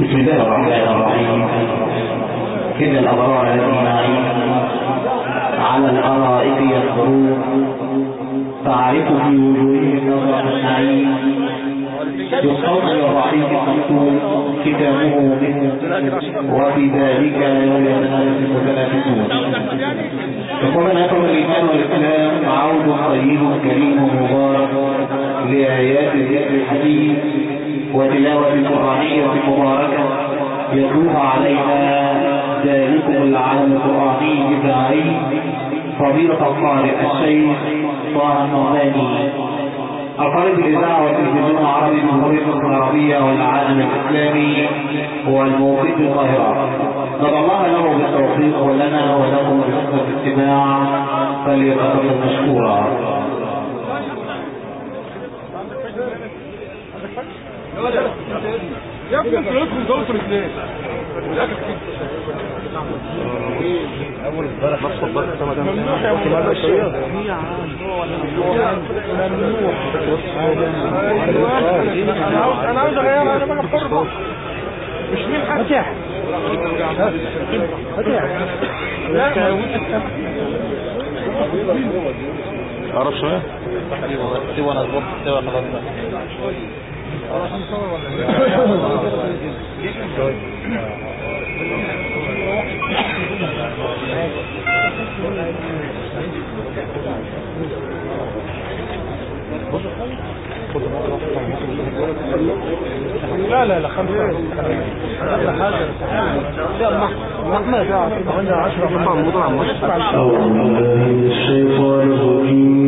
بسم الله الرحمن الرحيم. إن الأبرار نعيم على الأرائك يذكرون تعرف في وجوههم نظرة النعيم يسقون بالرحيم المكتوب كتابه منه وفي ذلك يتنافس المتنافسون يقول نفر الإيمان والإسلام عود طيب كريم مبارك لآيات الذكر الحديث وتلاوة قرآنية مباركة يتلوها علينا ذلكم العالم القرآني الداعي فضيلة القارئ الشيخ طه النعماني القارئ الإذاعة والتلفزيون العربي بجمهورية العربية والعالم الإسلامي هو الموقف القاهرة. ندعو الله له بالتوفيق ولنا ولكم بحسن الاستماع فليتفضل مشكورا يا ابني أنتوا لكم ضوء الاثنين اول امبارح ما تصدقت السما ده ممنوع ممنوع أنا عاوز اغير أنا بقى حر مش مين حد فتح فتح أعرف شوية سوى أنا ظبط سوى أنا ظبط لا لا لا خمسة. محمد عندنا 10 في المعمود أعوذ بالله من الشيطان الرجيم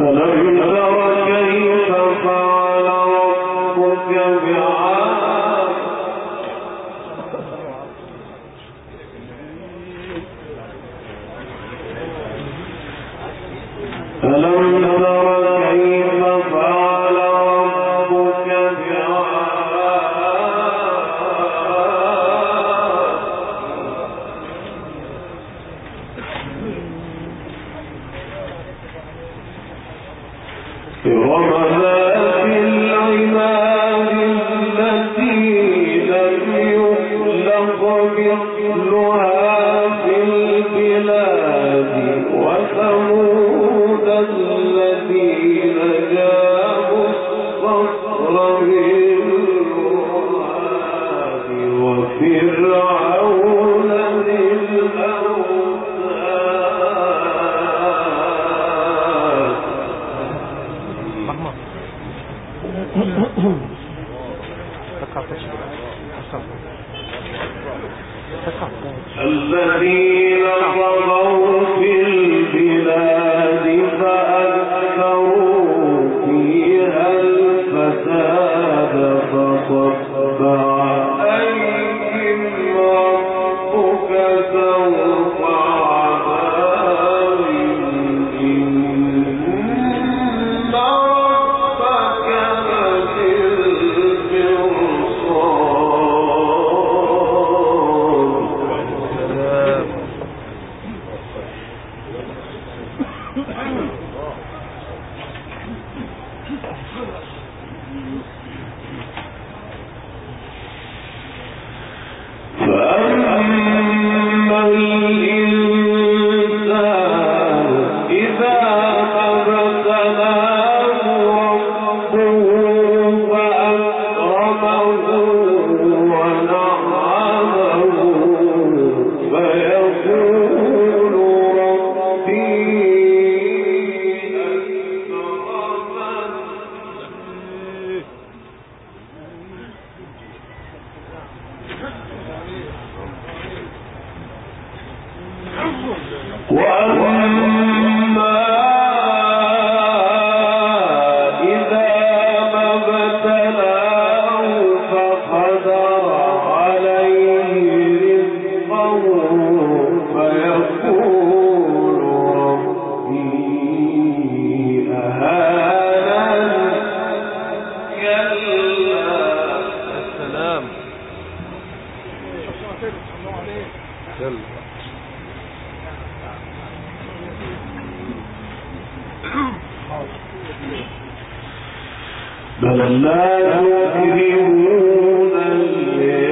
ألم تر كيف فعل ربك بعاد وثمود الذين بل لا يكرمون الليل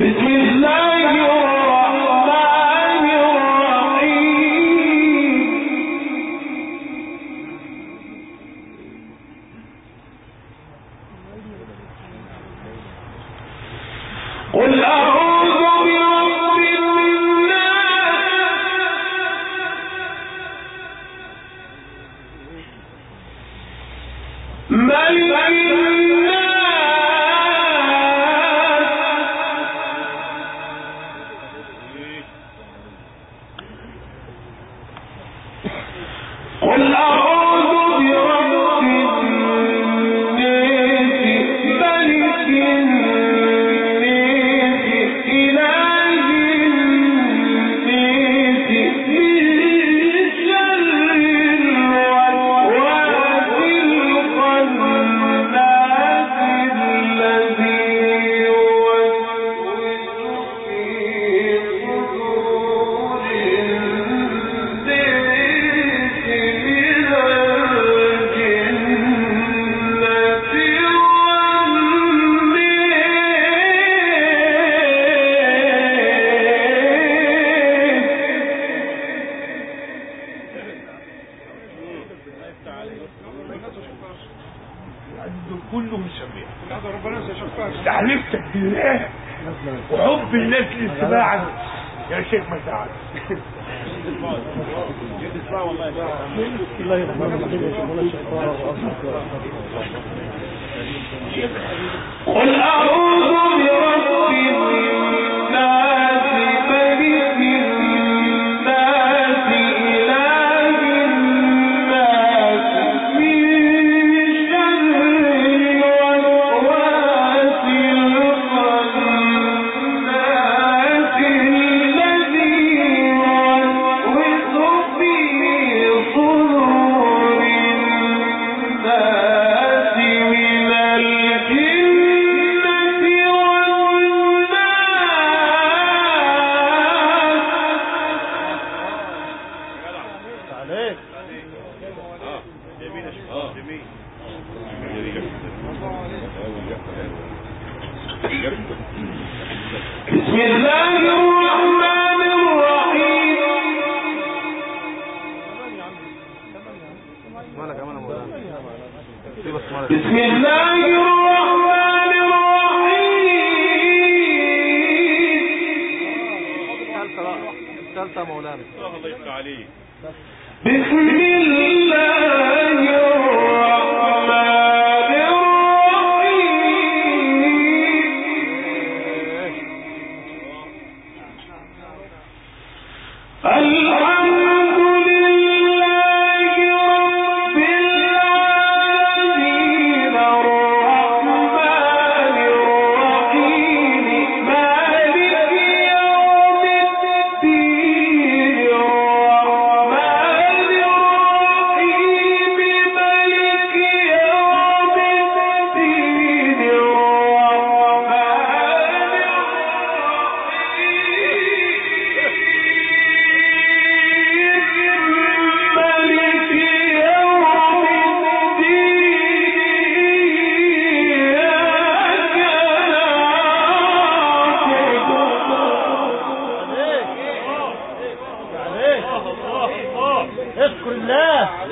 ملك الناس استحلفتك بالله وحب الناس لاتباعك يا شيخ مساعد قل أعوذ برب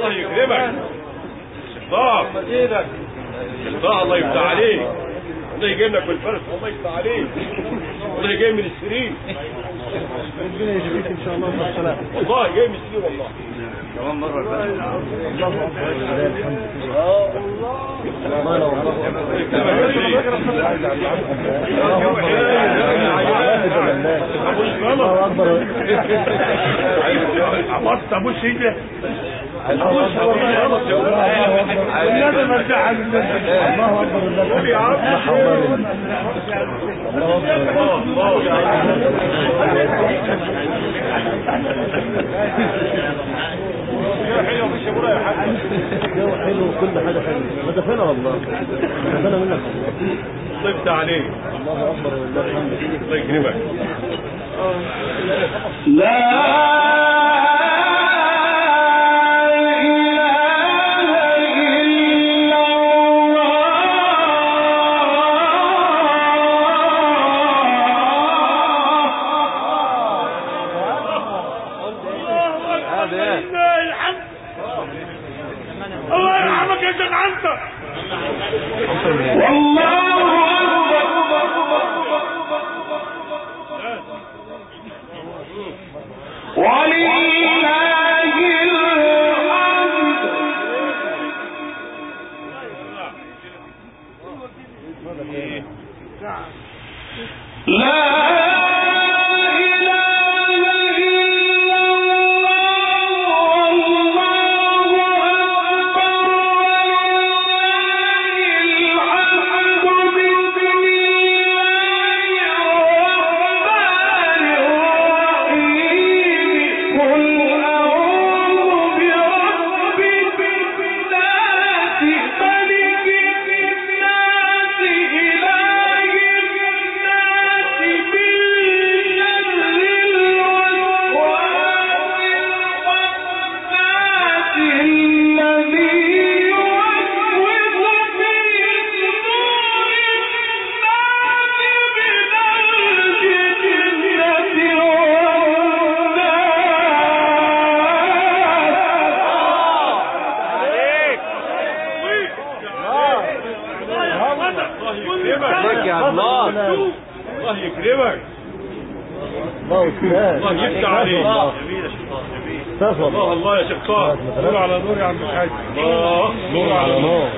الله الله يكرمك شطار إيدك شطار الله يفتح عليك. الله يجيب لك بالفرس الله يفتح عليك. الله جاي من السرير. ربنا يجزيك إن شاء الله بالسلامه والله جاي من السرير والله. كمان مرة الله اكبر عبطت ابوس إيدك ابوس ما تزعل الله أكبر. يا عم جو حلو وكل حاجة حلوة ما دفنا والله دفنا منك يفتح عليك الله اكبر والله الله يكرمك لا نور على نور يا عم الحاج. الله. نور على نور.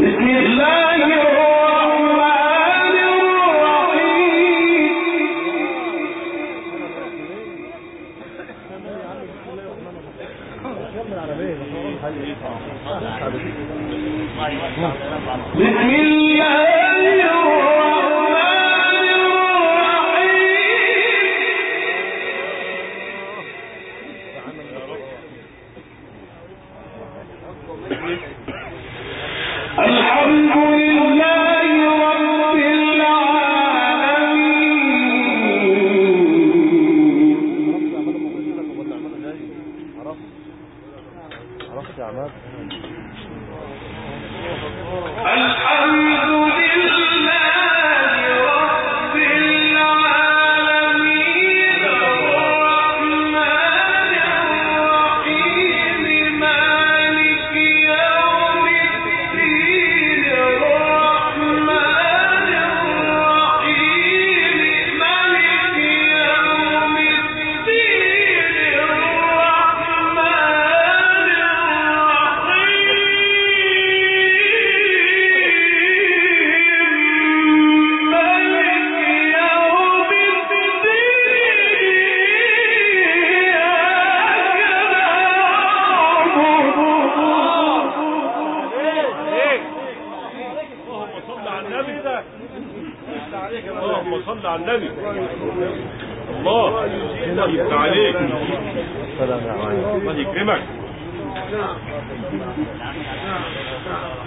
بسم الله الرحمن الرحيم بسم الله الرحمن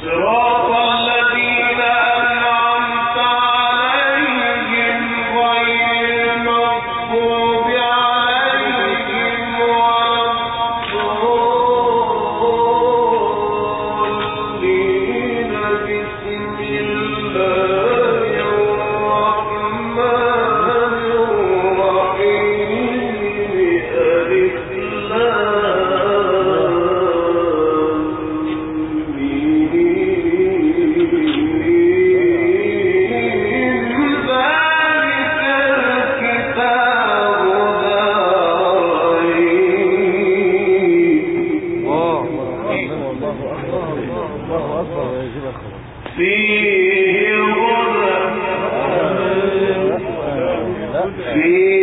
صراط فيه لا فيه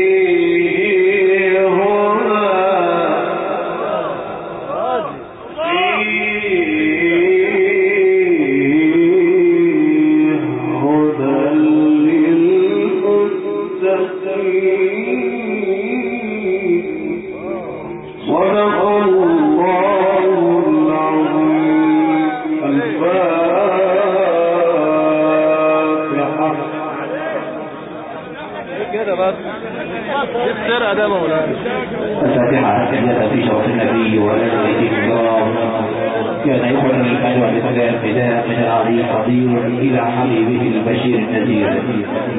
والإسلام بداية من العلي القدير إلى حبيبه البشير النذير.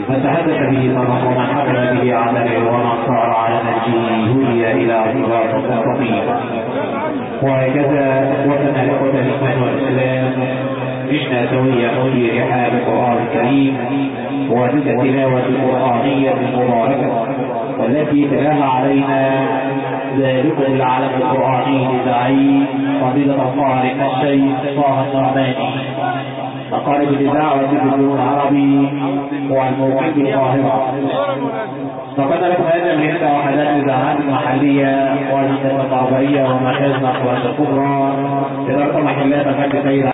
فتحدث به صدق ومن حكم به عدل ومن صار على نهجه هدي إلى صراط مستقيم وهكذا إخوتنا الإخوة الإيمان والإسلام عشنا سويا في رحاب القرآن الكريم. وتلك التلاوة القرآنية المباركة. والتي تلاها علينا ذلكم العالم القرآني لزعيم فضيلة القارئ الشيخ طه النعماني مقالب الإذاعة والتلفزيون العربي والموقع بالقاهرة فقد هذا من إحدى وحدات الإذاعات المحلية والهندسة الطبيعية ومركز الأقواس الكبرى إدارة الفجر سيد